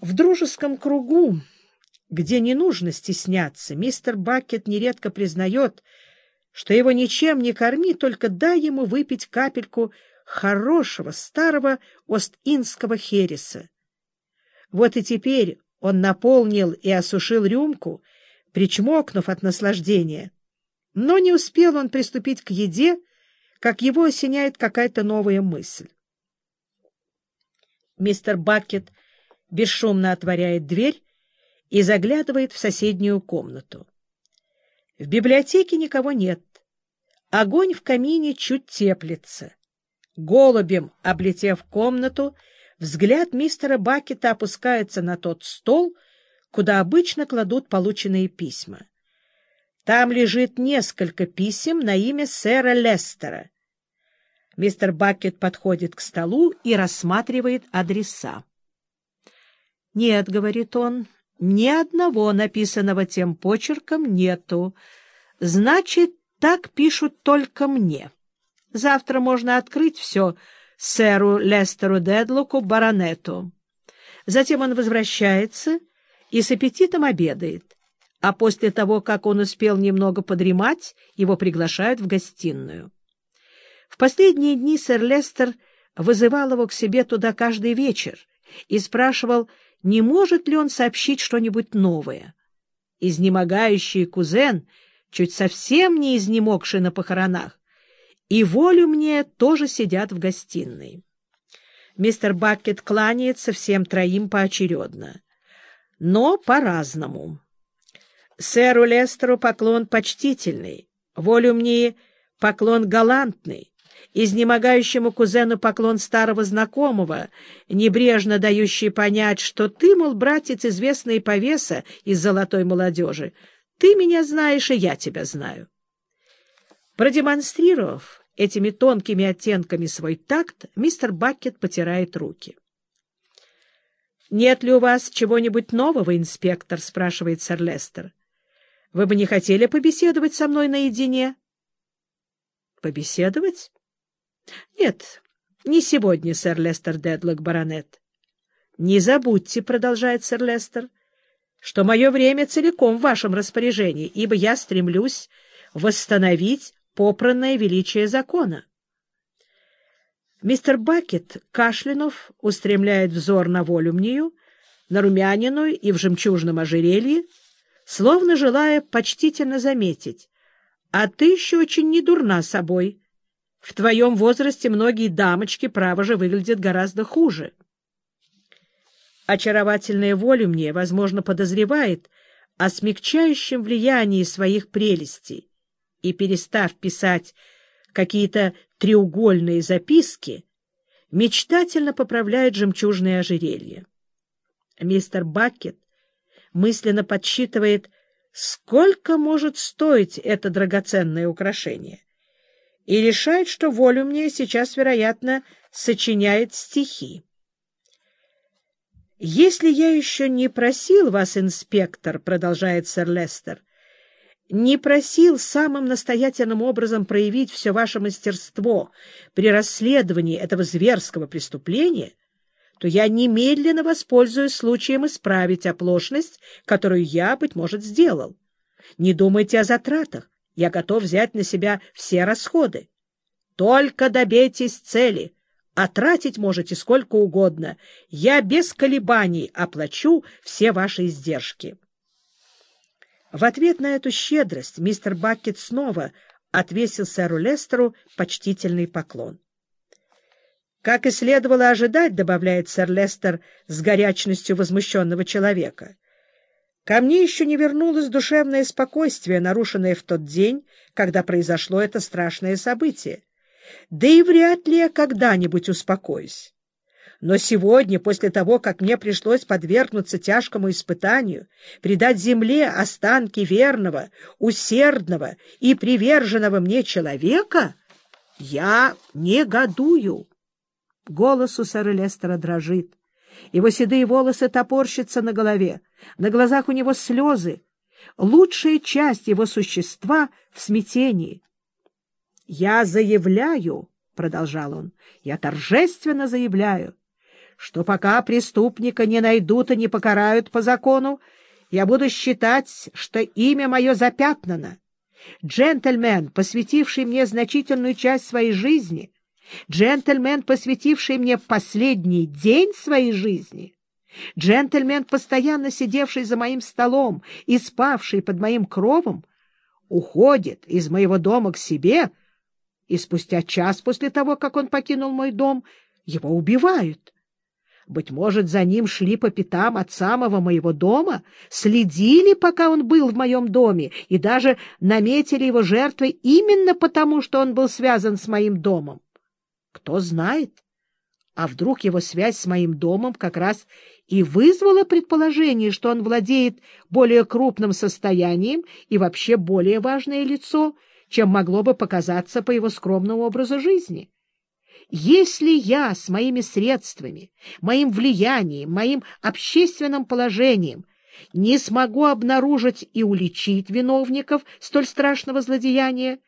В дружеском кругу, где не нужно стесняться, мистер Бакет нередко признает, что его ничем не корми, только дай ему выпить капельку хорошего старого ост-индского хереса. Вот и теперь он наполнил и осушил рюмку, причмокнув от наслаждения. Но не успел он приступить к еде, как его осеняет какая-то новая мысль. Мистер Бакет бесшумно отворяет дверь и заглядывает в соседнюю комнату. В библиотеке никого нет. Огонь в камине чуть теплится. Голубем облетев комнату, взгляд мистера Бакета опускается на тот стол, куда обычно кладут полученные письма. Там лежит несколько писем на имя сэра Лестера. Мистер Бакет подходит к столу и рассматривает адреса. — Нет, — говорит он, — ни одного написанного тем почерком нету. Значит, так пишут только мне. Завтра можно открыть все сэру Лестеру Дедлоку, баронету. Затем он возвращается и с аппетитом обедает, а после того, как он успел немного подремать, его приглашают в гостиную. В последние дни сэр Лестер вызывал его к себе туда каждый вечер и спрашивал, не может ли он сообщить что-нибудь новое. Изнемогающий кузен, чуть совсем не изнемогший на похоронах, и волю мне тоже сидят в гостиной. Мистер Бакет кланяется всем троим поочередно, но по-разному. Сэру Лестеру поклон почтительный, волю мне поклон галантный, изнемогающему кузену поклон старого знакомого, небрежно дающий понять, что ты, мол, братец известный повеса из золотой молодежи, ты меня знаешь, и я тебя знаю. Продемонстрировав этими тонкими оттенками свой такт, мистер Бакет потирает руки. — Нет ли у вас чего-нибудь нового, инспектор? — спрашивает сэр Лестер. — Вы бы не хотели побеседовать со мной наедине? — Побеседовать? — Нет, не сегодня, сэр Лестер Дедлок, баронет. — Не забудьте, — продолжает сэр Лестер, — что мое время целиком в вашем распоряжении, ибо я стремлюсь восстановить попранное величие закона. Мистер Бакет, кашлянув, устремляет взор на волю мною, на румянину и в жемчужном ожерелье, словно желая почтительно заметить, «А ты еще очень недурна собой, в твоем возрасте многие дамочки, право же, выглядят гораздо хуже. Очаровательная воля мне, возможно, подозревает о смягчающем влиянии своих прелестей и, перестав писать какие-то треугольные записки, мечтательно поправляет жемчужное ожерелье. Мистер Бакет мысленно подсчитывает, сколько может стоить это драгоценное украшение и решает, что волю мне сейчас, вероятно, сочиняет стихи. «Если я еще не просил вас, инспектор, — продолжает сэр Лестер, — не просил самым настоятельным образом проявить все ваше мастерство при расследовании этого зверского преступления, то я немедленно воспользуюсь случаем исправить оплошность, которую я, быть может, сделал. Не думайте о затратах. Я готов взять на себя все расходы. Только добейтесь цели, а тратить можете сколько угодно. Я без колебаний оплачу все ваши издержки. В ответ на эту щедрость мистер Бакет снова отвесил сэру Лестеру почтительный поклон. «Как и следовало ожидать», — добавляет сэр Лестер с горячностью возмущенного человека, Ко мне еще не вернулось душевное спокойствие, нарушенное в тот день, когда произошло это страшное событие. Да и вряд ли я когда-нибудь успокоюсь. Но сегодня, после того, как мне пришлось подвергнуться тяжкому испытанию, предать земле останки верного, усердного и приверженного мне человека, я негодую. Голос у сэра Лестера дрожит. Его седые волосы топорщатся на голове, на глазах у него слезы. Лучшая часть его существа в смятении. «Я заявляю», — продолжал он, — «я торжественно заявляю, что пока преступника не найдут и не покарают по закону, я буду считать, что имя мое запятнано. Джентльмен, посвятивший мне значительную часть своей жизни, джентльмен, посвятивший мне последний день своей жизни, джентльмен, постоянно сидевший за моим столом и спавший под моим кровом, уходит из моего дома к себе, и спустя час после того, как он покинул мой дом, его убивают. Быть может, за ним шли по пятам от самого моего дома, следили, пока он был в моем доме, и даже наметили его жертвой именно потому, что он был связан с моим домом. Кто знает, а вдруг его связь с моим домом как раз и вызвала предположение, что он владеет более крупным состоянием и вообще более важное лицо, чем могло бы показаться по его скромному образу жизни. Если я с моими средствами, моим влиянием, моим общественным положением не смогу обнаружить и уличить виновников столь страшного злодеяния,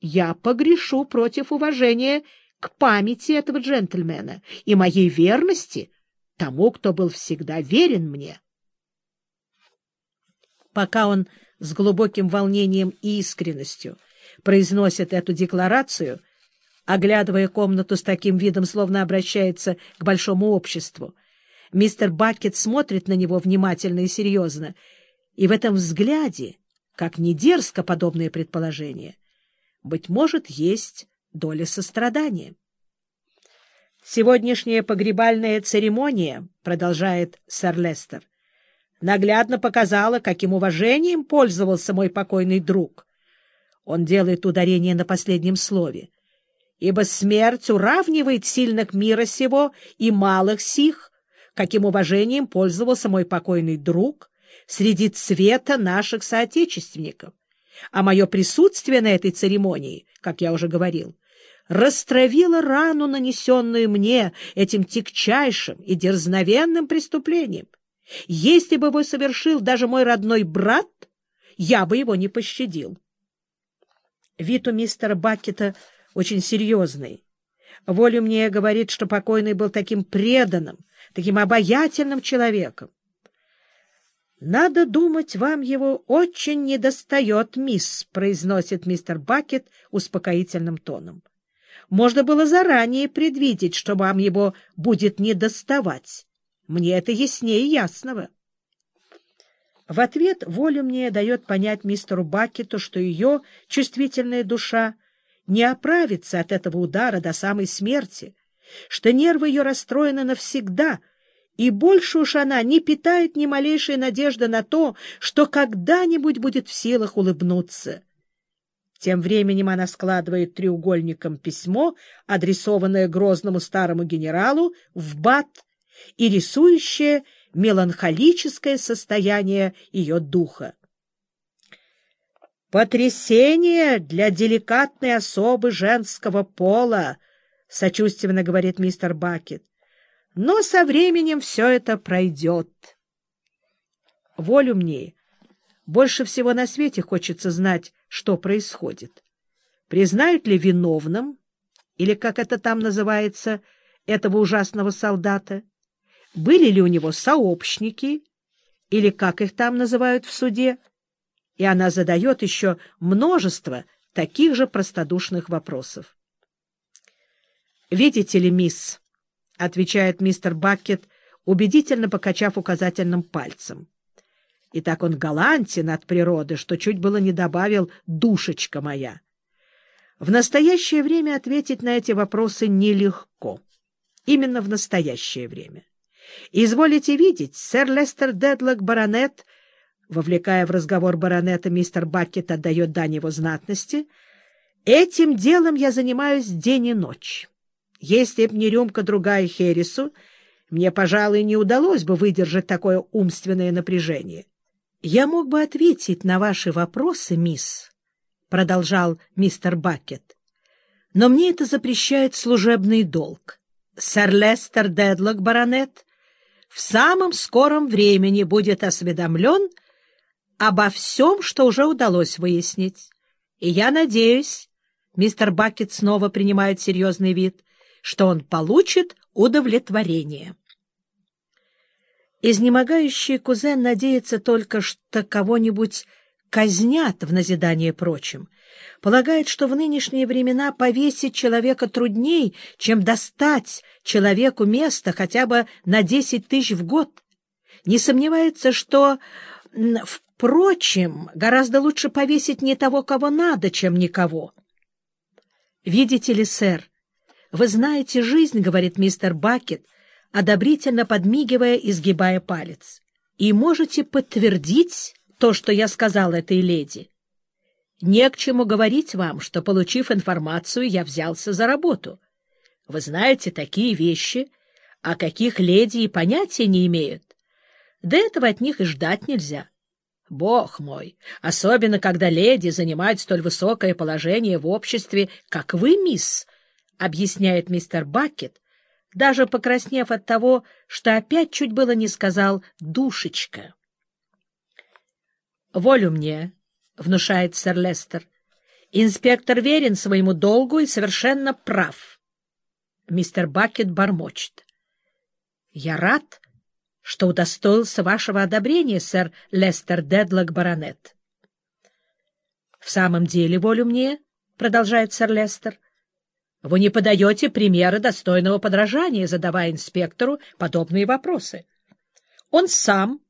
я погрешу против уважения к памяти этого джентльмена и моей верности тому, кто был всегда верен мне. Пока он с глубоким волнением и искренностью произносит эту декларацию — оглядывая комнату с таким видом, словно обращается к большому обществу. Мистер Бакет смотрит на него внимательно и серьезно, и в этом взгляде, как не дерзко подобное предположение, быть может, есть доля сострадания. «Сегодняшняя погребальная церемония», — продолжает сэр Лестер, наглядно показала, каким уважением пользовался мой покойный друг. Он делает ударение на последнем слове ибо смерть уравнивает сильных мира сего и малых сих, каким уважением пользовался мой покойный друг среди цвета наших соотечественников. А мое присутствие на этой церемонии, как я уже говорил, растравило рану, нанесенную мне этим тягчайшим и дерзновенным преступлением. Если бы его совершил даже мой родной брат, я бы его не пощадил. Вид у мистера Бакета очень серьезный. Волю мне говорит, что покойный был таким преданным, таким обаятельным человеком. «Надо думать, вам его очень недостает, мисс», — произносит мистер Бакет успокоительным тоном. «Можно было заранее предвидеть, что вам его будет недоставать. Мне это яснее ясного». В ответ волю мне дает понять мистеру Бакету, что ее чувствительная душа не оправится от этого удара до самой смерти, что нервы ее расстроены навсегда, и больше уж она не питает ни малейшей надежды на то, что когда-нибудь будет в силах улыбнуться. Тем временем она складывает треугольником письмо, адресованное грозному старому генералу, в бат и рисующее меланхолическое состояние ее духа. «Потрясение для деликатной особы женского пола», — сочувственно говорит мистер Бакет. «Но со временем все это пройдет». Волю мне больше всего на свете хочется знать, что происходит. Признают ли виновным, или, как это там называется, этого ужасного солдата? Были ли у него сообщники, или, как их там называют в суде, и она задает еще множество таких же простодушных вопросов. «Видите ли, мисс», — отвечает мистер Баккет, убедительно покачав указательным пальцем. И так он галантен от природы, что чуть было не добавил «душечка моя». В настоящее время ответить на эти вопросы нелегко. Именно в настоящее время. Изволите видеть, сэр Лестер Дедлок, баронет — вовлекая в разговор баронета, мистер Бакет отдает дань его знатности. «Этим делом я занимаюсь день и ночь. Если б не рюмка другая Хересу, мне, пожалуй, не удалось бы выдержать такое умственное напряжение. Я мог бы ответить на ваши вопросы, мисс, — продолжал мистер Бакет, — но мне это запрещает служебный долг. Сэр Лестер Дедлок, баронет, в самом скором времени будет осведомлен обо всем, что уже удалось выяснить. И я надеюсь, мистер Бакет снова принимает серьезный вид, что он получит удовлетворение. Изнемогающий кузен надеется только, что кого-нибудь казнят в назидание прочим. Полагает, что в нынешние времена повесить человека трудней, чем достать человеку место хотя бы на десять тысяч в год. Не сомневается, что, впрочем, гораздо лучше повесить не того, кого надо, чем никого. «Видите ли, сэр, вы знаете жизнь, — говорит мистер Бакет, одобрительно подмигивая и сгибая палец, — и можете подтвердить то, что я сказал этой леди. Не к чему говорить вам, что, получив информацию, я взялся за работу. Вы знаете такие вещи, о каких леди и понятия не имеют. Да этого от них и ждать нельзя. Бог мой, особенно когда леди занимают столь высокое положение в обществе, как вы, мисс, — объясняет мистер Бакет, даже покраснев от того, что опять чуть было не сказал «душечка». «Волю мне», — внушает сэр Лестер. «Инспектор верен своему долгу и совершенно прав». Мистер Бакет бормочет. «Я рад, что удостоился вашего одобрения, сэр Лестер Дедлок, баронет». «В самом деле, волю мне», — продолжает сэр Лестер, — «вы не подаете примеры достойного подражания, задавая инспектору подобные вопросы. Он сам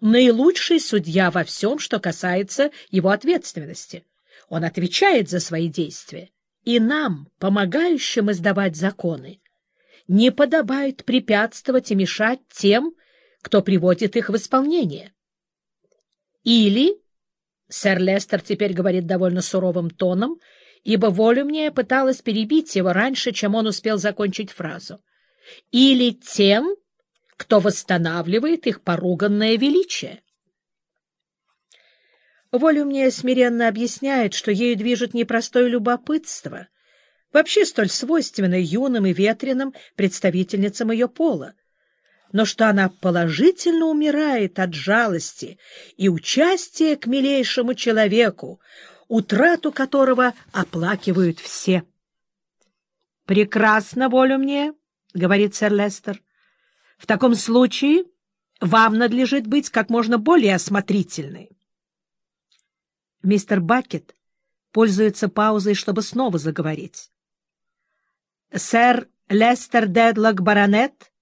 наилучший судья во всем, что касается его ответственности. Он отвечает за свои действия. И нам, помогающим издавать законы, не подобает препятствовать и мешать тем, кто приводит их в исполнение. Или, сэр Лестер теперь говорит довольно суровым тоном, ибо волю мне пыталась перебить его раньше, чем он успел закончить фразу, или тем, кто восстанавливает их поруганное величие. Волю мне смиренно объясняет, что ею движет непростое любопытство, вообще столь свойственное юным и ветреным представительницам ее пола, но что она положительно умирает от жалости и участия к милейшему человеку, утрату которого оплакивают все. «Прекрасно, волю мне», — говорит сэр Лестер. В таком случае вам надлежит быть как можно более осмотрительной. Мистер Бакет пользуется паузой, чтобы снова заговорить. «Сэр Лестер Дедлок, баронет,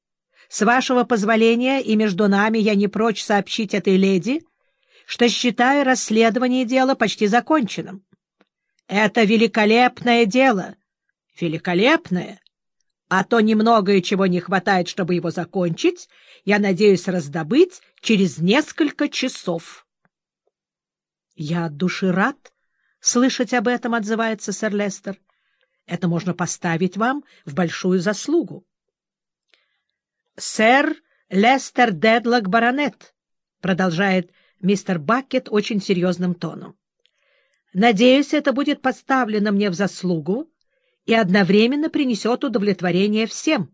с вашего позволения и между нами я не прочь сообщить этой леди, что считаю расследование дела почти законченным. Это великолепное дело, великолепное, а то немногое, чего не хватает, чтобы его закончить, я надеюсь раздобыть через несколько часов. — Я от души рад слышать об этом, — отзывается сэр Лестер. — Это можно поставить вам в большую заслугу. — Сэр Лестер Дедлок Баронет, — продолжает мистер Бакет очень серьезным тоном. — Надеюсь, это будет поставлено мне в заслугу, и одновременно принесет удовлетворение всем.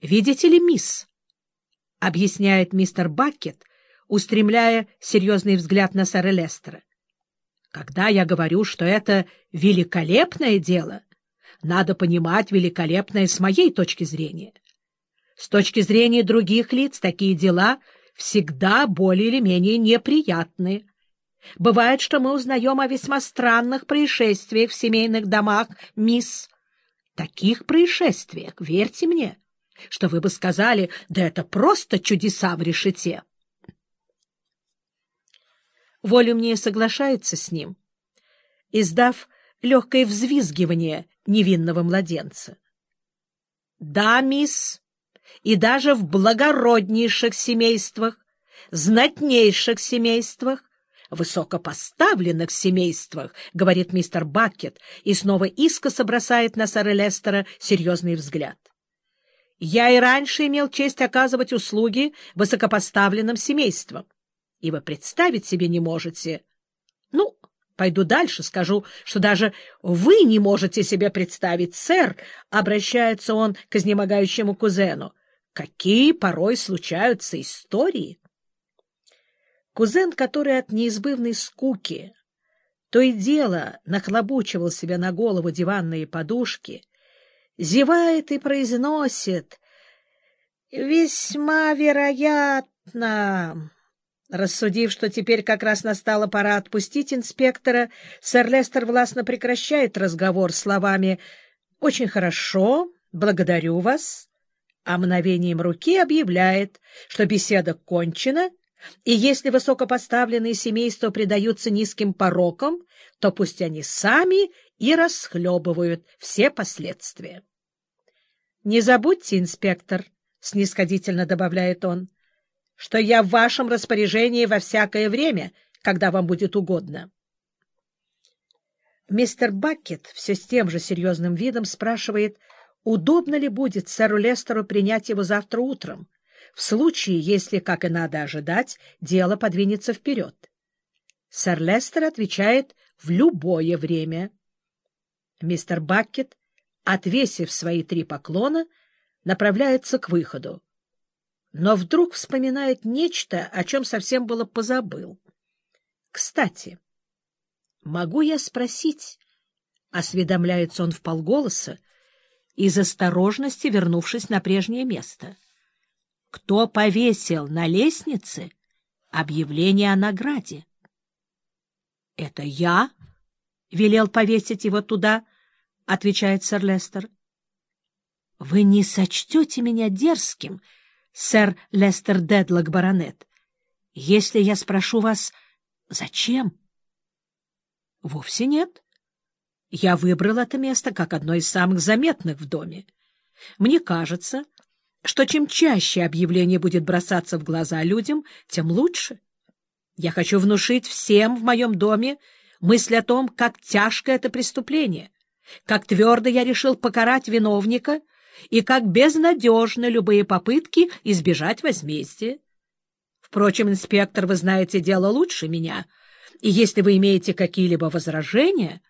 «Видите ли, мисс?» — объясняет мистер Бакет, устремляя серьезный взгляд на сэра Лестера. «Когда я говорю, что это великолепное дело, надо понимать великолепное с моей точки зрения. С точки зрения других лиц такие дела всегда более или менее неприятные. Бывает, что мы узнаем о весьма странных происшествиях в семейных домах, мисс. Таких происшествиях, верьте мне, что вы бы сказали, да это просто чудеса в решете. Волю мне соглашается с ним, издав легкое взвизгивание невинного младенца. Да, мисс, и даже в благороднейших семействах, знатнейших семействах высокопоставленных семействах, — говорит мистер Бакет, и снова искоса бросает на сэра Лестера серьезный взгляд. Я и раньше имел честь оказывать услуги высокопоставленным семействам, и вы представить себе не можете. Ну, пойду дальше, скажу, что даже вы не можете себе представить, сэр, — обращается он к изнемогающему кузену, — какие порой случаются истории. Кузен, который от неизбывной скуки то и дело нахлобучивал себе на голову диванные подушки, зевает и произносит Весьма вероятно. Рассудив, что теперь как раз настала пора отпустить инспектора, сэр Лестер властно прекращает разговор словами «Очень хорошо, благодарю вас», а мгновением руки объявляет, что беседа кончена, и если высокопоставленные семейства предаются низким порокам, то пусть они сами и расхлебывают все последствия. «Не забудьте, инспектор», — снисходительно добавляет он, — «что я в вашем распоряжении во всякое время, когда вам будет угодно». Мистер Баккет все с тем же серьезным видом спрашивает, удобно ли будет сэру Лестеру принять его завтра утром, в случае, если, как и надо ожидать, дело подвинется вперед. Сэр Лестер отвечает «в любое время». Мистер Баккет, отвесив свои три поклона, направляется к выходу. Но вдруг вспоминает нечто, о чем совсем было позабыл. «Кстати, могу я спросить?» — осведомляется он вполголоса, из осторожности вернувшись на прежнее место. «Кто повесил на лестнице объявление о награде?» — Это я велел повесить его туда, — отвечает сэр Лестер. — Вы не сочтете меня дерзким, сэр Лестер Дедлок, баронет, если я спрошу вас, зачем? — Вовсе нет. Я выбрал это место как одно из самых заметных в доме. Мне кажется, что чем чаще объявление будет бросаться в глаза людям, тем лучше. Я хочу внушить всем в моем доме мысль о том, как тяжко это преступление, как твердо я решил покарать виновника и как безнадежны любые попытки избежать возмездия. Впрочем, инспектор, вы знаете дело лучше меня, и если вы имеете какие-либо возражения,